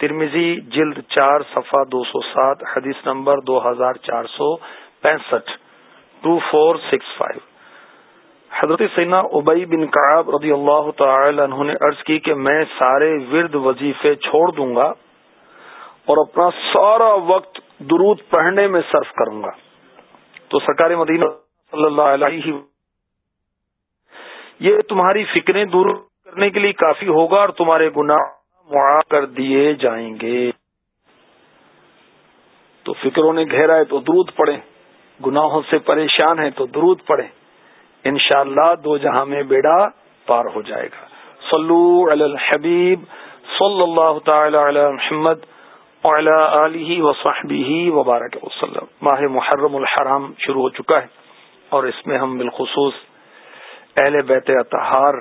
ترمیزی جلد چار صفحہ دو سو سات، حدیث نمبر دو ہزار چار سو پینسٹھ ٹو فور سکس فائیو۔ حضرت سینا ابئی بن کاب رضی اللہ تعالی عنہ نے عرض کی کہ میں سارے ورد وظیفے چھوڑ دوں گا اور اپنا سارا وقت درود پڑھنے میں صرف کروں گا۔ تو سرکار مدینہ صلی اللہ علیہ یہ تمہاری فکریں دور کرنے کے لیے کافی ہوگا اور تمہارے گناہ معاف کر دیے جائیں گے۔ تو فکروں نے گھیرا ہے تو درود پڑے گناہوں سے پریشان ہے تو درود پڑے انشاءاللہ دو جہاں میں بیڑا پار ہو جائے گا۔ صلو علی الحبیب صلی اللہ تعالی علی محمد علیہ وصحبہ وبارک وسلم۔ ماہ محرم الحرام شروع ہو چکا ہے اور اس میں ہم بالخصوص اہل بیت اطہار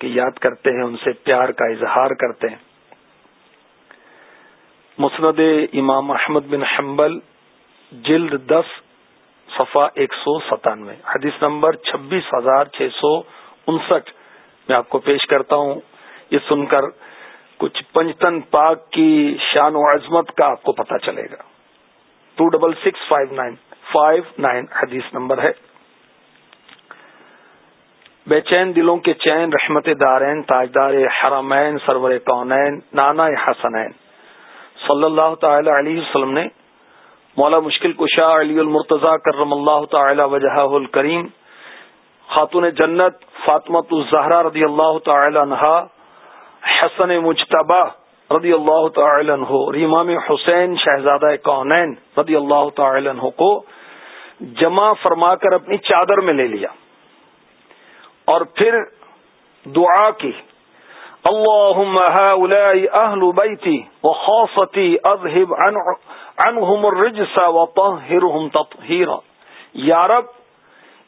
کی یاد کرتے ہیں، ان سے پیار کا اظہار کرتے ہیں۔ مسند امام احمد بن حنبل، جلد دس صفا ایک سو ستانوے۔ حدیث نمبر چھبیس ہزار چھ سو انسٹھ۔ میں آپ کو پیش کرتا ہوں۔ یہ سن کر کچھ پنجتن پاک کی شان و عظمت کا آپ کو پتا چلے گا۔ Two double six five nine five nine حدیث نمبر ہے۔ بے چین دلوں کے چین، رحمت دارین، تاجدار حرمین، سرور کونین، نانا حسنین۔ صلی اللہ تعالی علیہ وسلم نے مولا مشکل کشا علی المرتضی کرم اللہ تعالی وجہ الکریم، خاتون جنت فاطمت الزہرا رضی اللہ تعالی عنہا، حسن مجتبہ رضی اللہ تعالی عنہ امام حسین شہزادہ کونین رضی اللہ تعالی عنہ کو جمع فرما کر اپنی چادر میں لے لیا۔ اور پھر دعا کی اللهم هؤلاء اهل بيتي وخاصتي اذهب عنهم الرجس وطهرهم تطهيرا یا رب،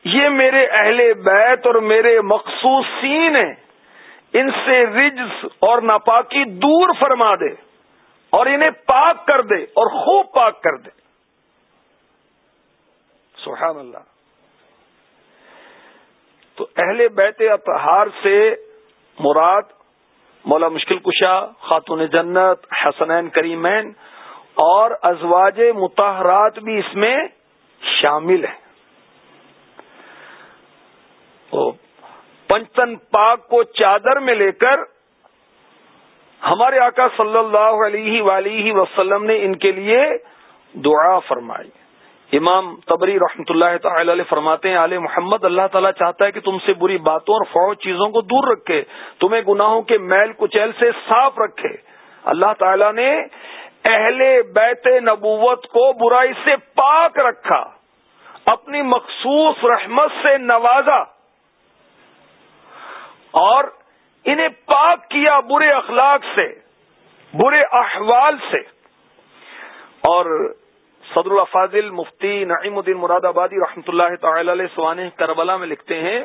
یہ میرے اہل بیت اور میرے مخصوص سین ہیں، ان سے رجس اور ناپاکی دور فرما دے اور انہیں پاک کر دے اور خوب پاک کر دے۔ سبحان اللہ۔ تو اہل بیت اطہار سے مراد مولا مشکل کشا، خاتون جنت، حسنین کریمین اور ازواج متحرات بھی اس میں شامل ہیں۔ پنچتن پاک کو چادر میں لے کر ہمارے آقا صلی اللہ علیہ ولیہ وسلم نے ان کے لیے دعا فرمائی۔ امام تبری رحمۃ اللہ تعالی علیہ فرماتے ہیں علیہ محمد، اللہ تعالیٰ چاہتا ہے کہ تم سے بری باتوں اور فوج چیزوں کو دور رکھے، تمہیں گناہوں کے میل کچیل سے صاف رکھے۔ اللہ تعالیٰ نے اہل بیت نبوت کو برائی سے پاک رکھا، اپنی مخصوص رحمت سے نوازا اور انہیں پاک کیا برے اخلاق سے، برے احوال سے۔ اور صدر الفاظل مفتی نعیم الدین مراد آبادی رحمۃ اللہ تعالی علیہ سوان کربلا میں لکھتے ہیں،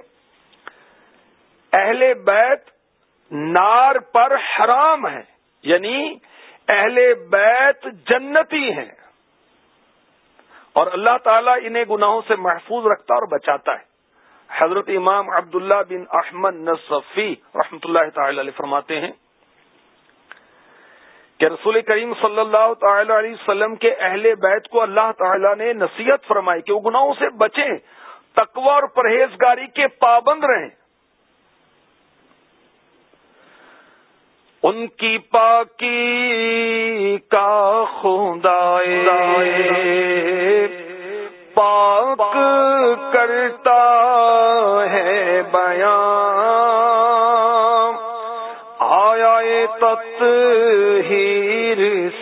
اہل بیت نار پر حرام ہے یعنی اہل بیت جنتی ہیں، اور اللہ تعالیٰ انہیں گناہوں سے محفوظ رکھتا اور بچاتا ہے۔ حضرت امام عبداللہ بن احمد نصفی رحمۃ اللہ تعالی علیہ فرماتے ہیں کہ رسول کریم صلی اللہ تعالی علیہ وسلم کے اہل بیت کو اللہ تعالی نے نصیحت فرمائی کہ وہ گناہوں سے بچیں، تقوی اور پرہیزگاری کے پابند رہیں۔ ان کی پاکی کا خدائے پاک کرتا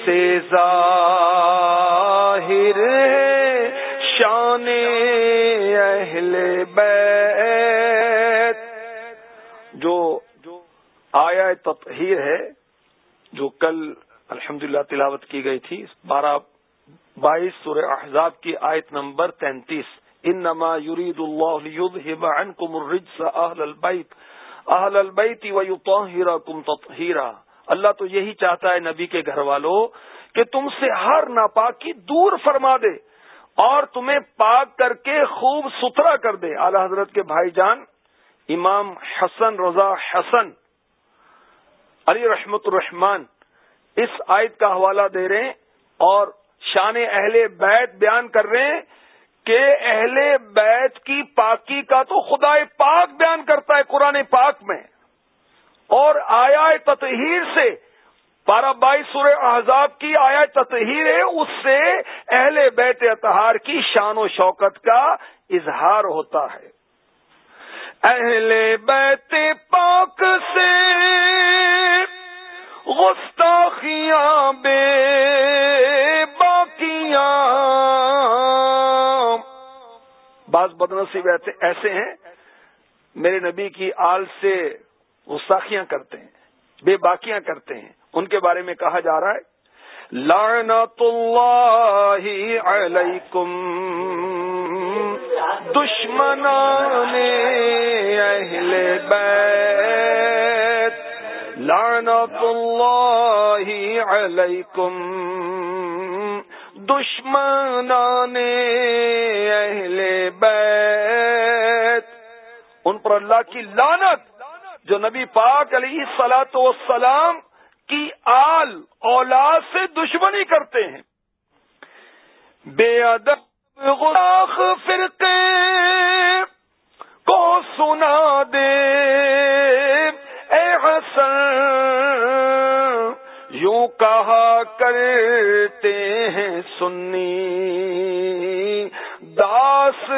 سے ظاہر شان اہل بیت۔ جو آیا تطہیر ہے، جو کل الحمدللہ تلاوت کی گئی تھی بارہ بائیس سورہ احزاب کی آیت نمبر تینتیس۔ ان نما یورید اللہ عنکم الرجس اہل البیت۔ اہل البیت ویطہرکم تطہیرا۔ اللہ تو یہی چاہتا ہے نبی کے گھر والوں کہ تم سے ہر ناپاکی دور فرما دے اور تمہیں پاک کر کے خوب ستھرا کر دے۔ اعلی حضرت کے بھائی جان، امام حسن، رضا حسن، علی رحمت الرحمان اس آیت کا حوالہ دے رہے ہیں اور شان اہل بیت بیان کر رہے ہیں کہ اہل بیت کی پاکی کا تو خدا پاک بیان کرتا ہے قرآن پاک میں۔ اور آیا تطہیر سے۔ پارا بائی سور احزاب کی آیا تطہیر ہے، اس سے اہل بیت اتہار کی شان و شوکت کا اظہار ہوتا ہے۔ اہل بیت پاک سے گستاخیاں بے باقیاں بعض بدنصیب ایسے ہیں، میرے نبی کی آل سے گستاخیاں کرتے ہیں، بے باقیاں کرتے ہیں۔ ان کے بارے میں کہا جا رہا ہے لعنت اللہ علیکم، دشمنان اہل بیت لعنت اللہ علیکم، دشمنان اہل بیت۔ ان پر اللہ کی لانت جو نبی پاک علیہ سلاۃ وسلام کی آل اولاد سے دشمنی کرتے ہیں۔ بے ادب غلاخ فرقے کو سنا دے۔ اے حسن، یوں کہا کرتے ہیں سنی۔ داس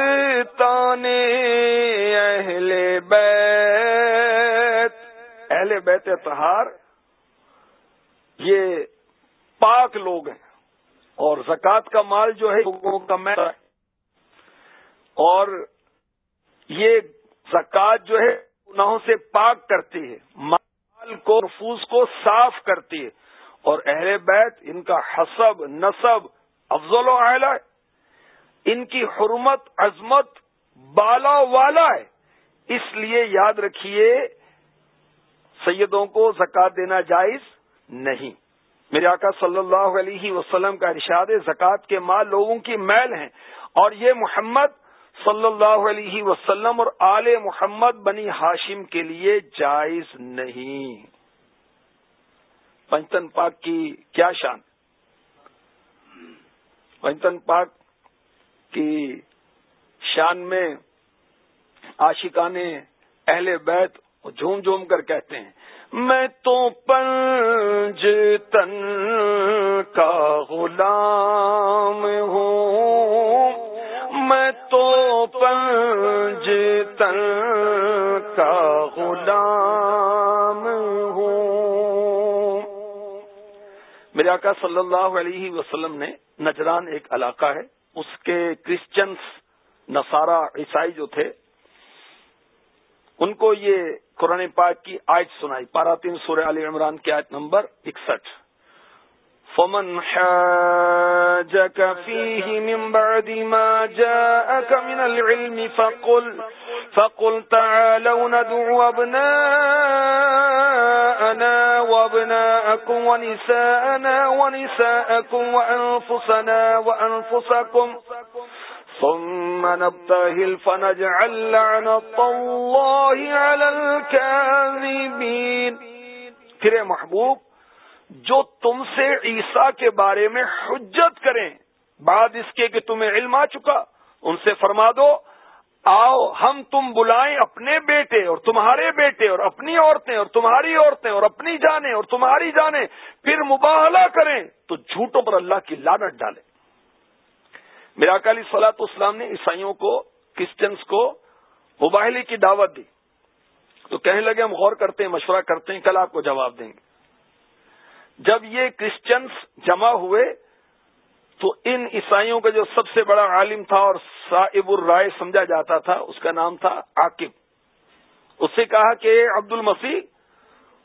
تانے اہل بیت اہل بیت تہار یہ پاک لوگ ہیں۔ اور زکوٰۃ کا مال جو ہے لوگوں کا میں اور یہ زکوٰۃ جو ہے، گناہوں سے پاک کرتی ہے۔ مال کو رفوز کو صاف کرتی ہے۔ اور اہل بیت، ان کا حسب، نصب، افضل و اعلی ان کی حرمت، عظمت، بالا والا ہے۔ اس لیے یاد رکھیے سیدوں کو زکات دینا جائز نہیں۔ میرے آقا صلی اللہ علیہ وسلم کا ارشاد زکوٰۃ کے مال لوگوں کی میل ہیں۔ اور یہ محمد صلی اللہ علیہ وسلم اور آل محمد بنی ہاشم کے لیے جائز نہیں۔ پنچتن پاک کی کیا شان۔ پنچتن پاک کی شان میں عاشقان اہل بیت جھوم جھوم کر کہتے ہیں، میں تو پنج تن کا غلام ہوں۔ میں تو پنج تن کا غلام ہوں۔ میرے آقا صلی اللہ علیہ وسلم نے نجران ایک علاقہ ہے، اس کے کرسچنس نصارہ، عیسائی جو تھے ان کو یہ قرآن پاک کی آیت سنائی۔ پارا تین سورہ علی عمران کی آیت نمبر اکسٹھ۔ فمن حاجك فيه من بعد ما جاءك من العلم فقل فقل تعالوا ندعو أبناءنا وابناءكم ونساءنا ونساءكم وأنفسنا وأنفسكم ثم نبتهل فنجعل لعنة الله على الكاذبين. پھر محبوب، جو تم سے عیسیٰ کے بارے میں حجت کریں، بعد اس کے کہ تمہیں علم آ چکا، ان سے فرما دو، آؤ ہم تم بلائیں اپنے بیٹے اور تمہارے بیٹے اور اپنی عورتیں اور تمہاری عورتیں اور اپنی جانیں اور تمہاری جانیں، پھر مباہلہ کریں، تو جھوٹوں پر اللہ کی لانت ڈالیں۔ میرا اکالی سلاط اسلام نے عیسائیوں کو کرسچنس کو مباہلی کی دعوت دی۔ تو کہنے لگے، ہم غور کرتے ہیں، مشورہ کرتے ہیں، کل آپ کو جواب دیں گے۔ جب یہ کرسچنس جمع ہوئے، تو ان عیسائیوں کا جو سب سے بڑا عالم تھا اور صاحب الرائے سمجھا جاتا تھا، اس کا نام تھا عاقب۔ اس سے کہا کہ عبد المسیح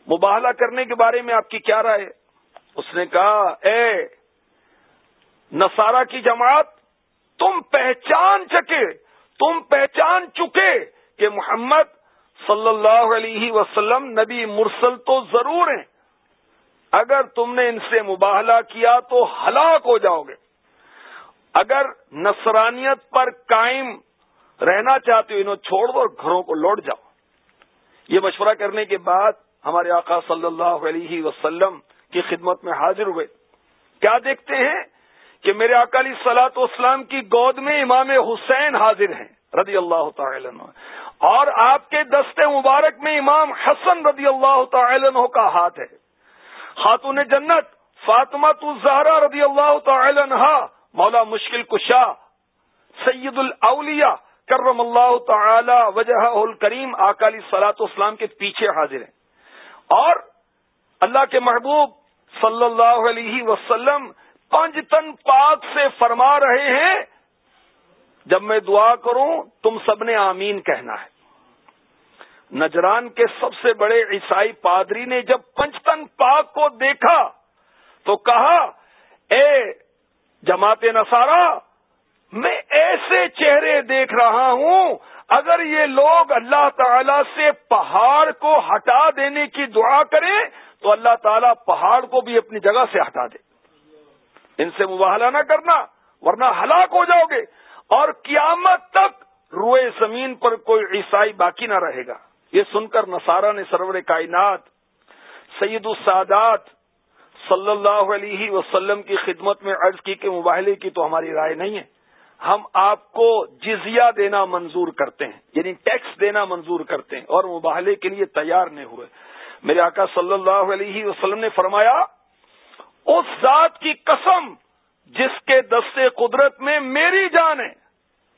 مباہلہ کرنے کے بارے میں آپ کی کیا رائے اس نے کہا، اے نصارہ کی جماعت تم پہچان چکے، تم پہچان چکے کہ محمد صلی اللہ علیہ وسلم نبی مرسل تو ضرور ہیں۔ اگر تم نے ان سے مباہلہ کیا تو ہلاک ہو جاؤ گے۔ اگر نصرانیت پر قائم رہنا چاہتے ہو، انہوں چھوڑ دو اور گھروں کو لوٹ جاؤ۔ یہ مشورہ کرنے کے بعد ہمارے آقا صلی اللہ علیہ وسلم کی خدمت میں حاضر ہوئے۔ کیا دیکھتے ہیں؟ کہ میرے اکالی سلاط اسلام کی گود میں امام حسین حاضر ہیں، رضی اللہ تعالی عنہ۔ اور آپ کے دستے مبارک میں امام حسن رضی اللہ تعالی عنہ کا ہاتھ ہے۔ خاتون جنت، فاطمہ الزہرا رضی اللہ تعالی عنہ، مولا مشکل کشا، سید الاولیاء، کرم اللہ تعالی وجہ الکریم اکالی سلاط اسلام کے پیچھے حاضر ہیں۔ اور اللہ کے محبوب صلی اللہ علیہ وسلم پنج تن پاک سے فرما رہے ہیں، جب میں دعا کروں، تم سب نے آمین کہنا ہے۔ نجران کے سب سے بڑے عیسائی پادری نے جب پنچتن پاک کو دیکھا، تو کہا، اے جماعت نسارا میں ایسے چہرے دیکھ رہا ہوں، اگر یہ لوگ اللہ تعالی سے پہاڑ کو ہٹا دینے کی دعا کریں، تو اللہ تعالیٰ پہاڑ کو بھی اپنی جگہ سے ہٹا دے۔ ان سے مباہلہ نہ کرنا ورنہ ہلاک ہو جاؤ گے اور قیامت تک روئے زمین پر کوئی عیسائی باقی نہ رہے گا۔ یہ سن کر نصارہ نے سرور کائنات، سید السادات صلی اللہ علیہ وسلم کی خدمت میں عرض کی کہ مباہلے کی تو ہماری رائے نہیں ہے۔ ہم آپ کو جزیہ دینا منظور کرتے ہیں یعنی ٹیکس دینا منظور کرتے ہیں اور مباہلے کے لیے تیار نہیں ہوئے۔ میرے آقا صلی اللہ علیہ وسلم نے فرمایا اس ذات کی قسم جس کے دستے قدرت میں میری جان ہے۔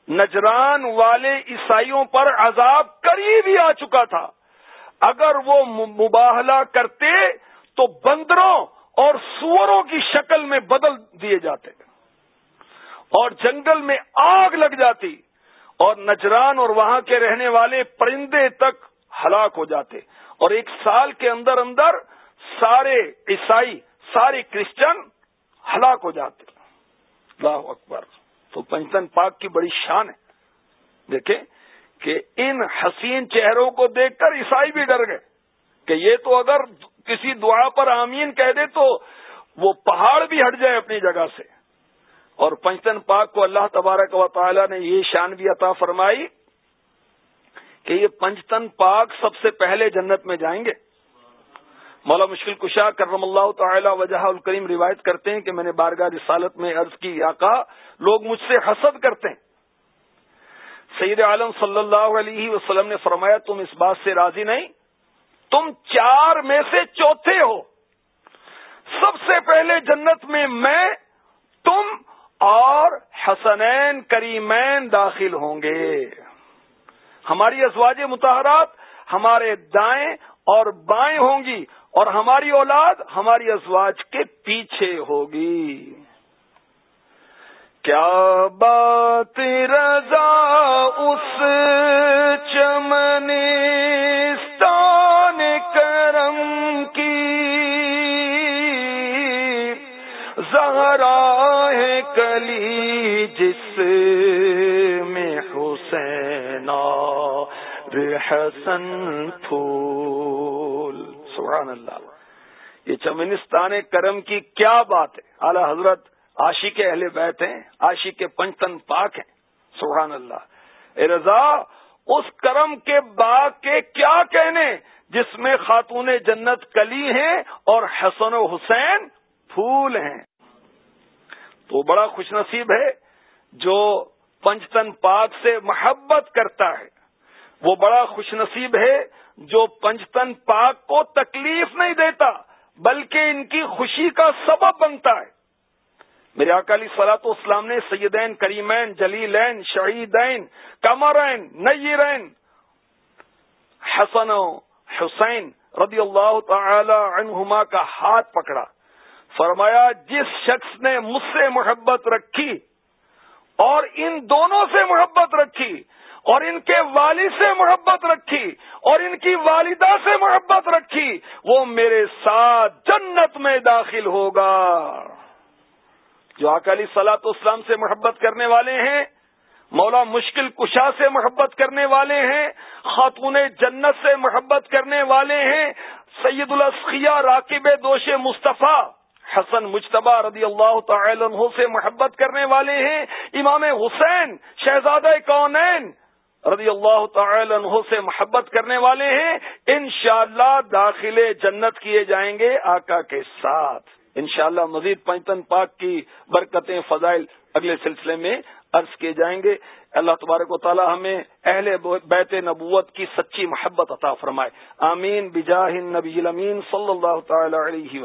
نجران والے عیسائیوں پر عذاب قریب ہی آ چکا تھا۔ اگر وہ مباہلہ کرتے تو بندروں اور سوروں کی شکل میں بدل دیے جاتے اور جنگل میں آگ لگ جاتی اور نجران اور وہاں کے رہنے والے پرندے تک ہلاک ہو جاتے۔ اور ایک سال کے اندر اندر سارے عیسائی سارے کرسچن ہلاک ہو جاتے اللہ اکبر۔ تو پنچتن پاک کی بڑی شان ہے۔ دیکھیں کہ ان حسین چہروں کو دیکھ کر عیسائی بھی ڈر گئے کہ یہ تو اگر کسی دعا پر آمین کہہ دے تو وہ پہاڑ بھی ہٹ جائے اپنی جگہ سے۔ اور پنچتن پاک کو اللہ تبارک و تعالی نے یہ شان بھی عطا فرمائی کہ یہ پنچتن پاک سب سے پہلے جنت میں جائیں گے۔ مولا مشکل کشا کرم اللہ تعالی وجہ الکریم روایت کرتے ہیں کہ میں نے بارگاہ رسالت میں عرض کی، آقا، لوگ مجھ سے حسد کرتے ہیں۔ سید عالم صلی اللہ علیہ وسلم نے فرمایا، تم اس بات سے راضی نہیں۔ تم چار میں سے چوتھے ہو۔ سب سے پہلے جنت میں میں، تم اور حسنین کریمین داخل ہوں گے۔ ہماری ازواج متحرات ہمارے دائیں اور بائیں ہوں گی اور ہماری اولاد ہماری ازواج کے پیچھے ہوگی۔ کیا بات رضا اس چمنستان کرم کی؟ زہرا ہے کلی جس میں حسین حسن پھول۔ سبحان اللہ۔ یہ چمنستان کرم کی کیا بات ہے؟ اعلی حضرت آشی کے اہل بیت ہیں آشی کے پنچتن پاک ہیں۔ سبحان اللہ۔ اے رضا، اس کرم کے باغ کے کیا کہنے؟ جس میں خاتون جنت کلی ہیں اور حسن و حسین پھول ہیں۔ تو بڑا خوش نصیب ہے، جو پنچتن پاک سے محبت کرتا ہے۔ وہ بڑا خوش نصیب ہے جو پنچتن پاک کو تکلیف نہیں دیتا، بلکہ ان کی خوشی کا سبب بنتا ہے۔ میرے اکالی سلاط اسلام نے سیدین کریمین، جلیلین، شہیدین کمرین نیرین، حسن و حسین رضی اللہ تعالی عنہما کا ہاتھ پکڑا۔ فرمایا، جس شخص نے مجھ سے محبت رکھی اور ان دونوں سے محبت رکھی اور ان کے والد سے محبت رکھی، اور ان کی والدہ سے محبت رکھی، وہ میرے ساتھ جنت میں داخل ہوگا۔ جو اکالی سلاط اسلام سے محبت کرنے والے ہیں، مولا مشکل کشا سے محبت کرنے والے ہیں، خاتون جنت سے محبت کرنے والے ہیں، سید الاسخیہ راکب دوش مصطفیٰ، حسن مشتبہ رضی اللہ تعالی عنہ سے محبت کرنے والے ہیں، امام حسین، شہزادہ کونین رضی اللہ تعالی عنہ سے محبت کرنے والے ہیں، انشاءاللہ اللہ داخل جنت کیے جائیں گے آقا کے ساتھ۔ انشاءاللہ مزید پنجتن پاک کی برکتیں، فضائل اگلے سلسلے میں عرض کیے جائیں گے۔ اللہ تبارک و تعالی ہمیں اہل بیت نبوت کی سچی محبت عطا فرمائے۔ آمین، بجاہ النبی الامین صلی اللہ تعالی علیہ وسلم۔